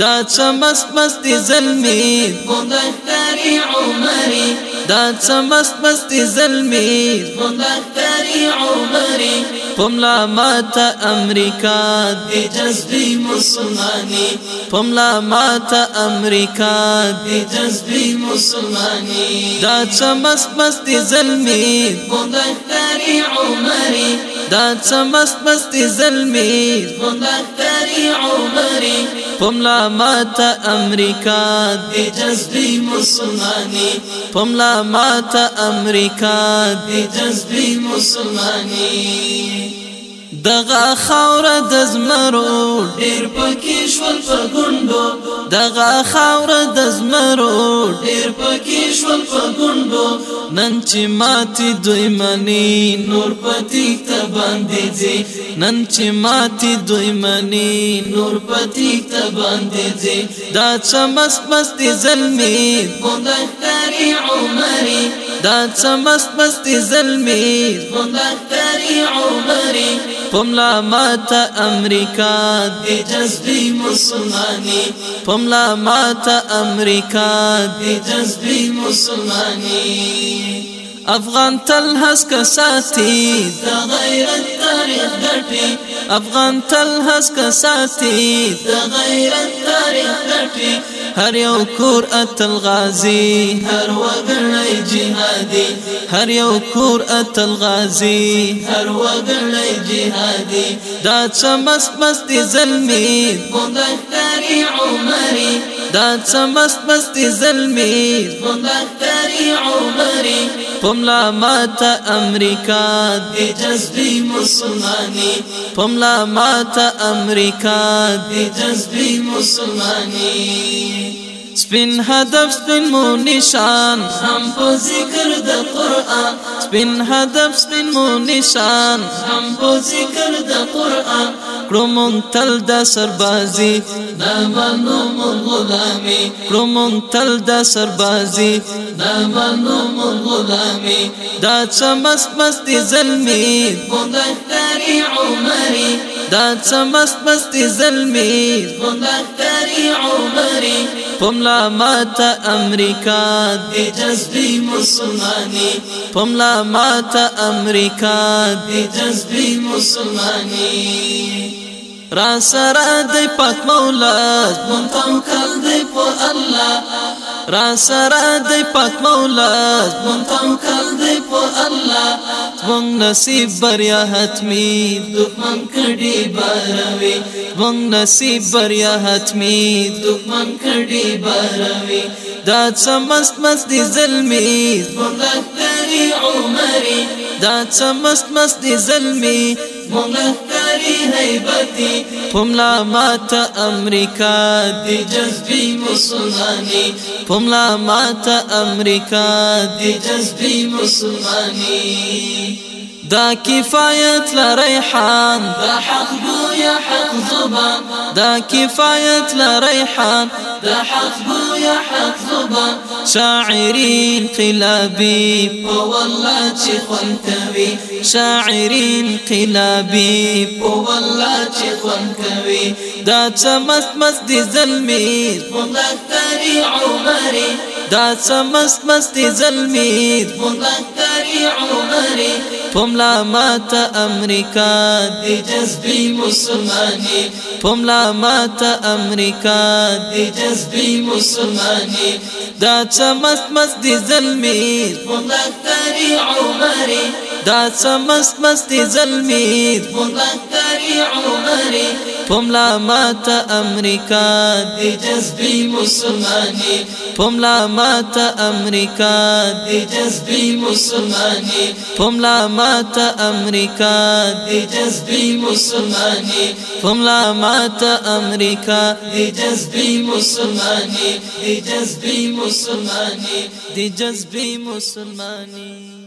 دا څه مست مست دي زلمي مدختري عمري دا څه مست مست دي زلمي مدختري عمري پملا ماتا امریکا دی جذبی مسلمانی پملا ماتا امریکا دی جذبی مسلمانی دا چمس مست دی ظلمی مدختری عمری دا سمست مست زلمی مختاری عمری پملا ماتا امریکا دی جذبی مسلمانی پملا ماتا امریکا دی جذبی مسلمانی دغه خاور د زمرو ډیر پکې شول پر ګوندو دغه خاور د زمرو ډیر پکې شول پر ګوندو نن چې ماتي دوی منی نور پتی ته باندې ځي نن چې ماتي دوی منی نور پتی ته باندې ځي دا چمس مست زلمی ګوندای کاری عمرې دا چمس مست زلمی ګوندای کاری پملا ماتا امریکا دی جذبی مسلمانی پملا ماتا امریکا دی جذبی مسلمانی افغان تل هسک ساتي دا غیرت تاریخ غټي افغان تل هسک ساتي دا غیرت تاریخ غټي هر یو کور اتل غازی هر وګړی جهادي هر یو کور اتل غازی هر وګړی جهادي دا څه مست مست ظلمي مونږ کاری عمرې دا سمست مستی زلمی زمون بختری عمری پملا ماتا امریکا دی جذبی مسلمانی پملا ماتا امریکا دی جذبی مسلمانی سپین هدف سپین مو نشان هم په ذکر د قران سپین هدف سپین مو نشان هم په ذکر د قران کړم تل د سربازي نامنو غلامي کړم تل د سربازي نامنو غلامي دا چمس مست ظلمي مونږ تاري عمري دا سمست مست زلمی مختاری عمری پملا ماتا امریکا دی جذبی مسلمانی پملا ماتا امریکا دی جذبی مسلمانی را سره دی پاک مولا منتوکل دی په الله را سره دی پاک مولا زمون توکل دی په الله زمون نصیب بریا حتمی دښمن کړي باروي زمون نصیب بریا حتمی دښمن کړي باروي دا سمست مست دی ظلمی زمون لختری عمرې دا سمست مست دی ظلمی زمون لختری لري هيبتي پملا مات امریکا دی جذبی مسلمانی پملا مات امریکا دی جذبی مسلمانی دا کفایت لریحان دا حق بو یا حق زبان دا کفایت لریحان دا حق بو یا حق زبان شاعری انقلابی والله شيخ خوندوي شاعرين انقلابی والله شيخ خوندوي دا چمست مست دي زلمی مدکتری عمری دا چمست مست دي زلمی مدکتری عمری پملا مات امریکا دی جذبی مسلمانی پملا مات امریکا دی جذبی مسلمانی دا چمست مست دی ظلمی مندکتری عمری دا چمست مست دی ظلمی مندکتری عمری پملا مات امریکا دی جذبی مسلمانی پملا مات امریکا دی جذبی مسلمانی پملا مات امریکا دی جذبی مسلمانی پملا مات امریکا دی جذبی مسلمانی دی جذبی مسلمانی دی جذبی مسلمانی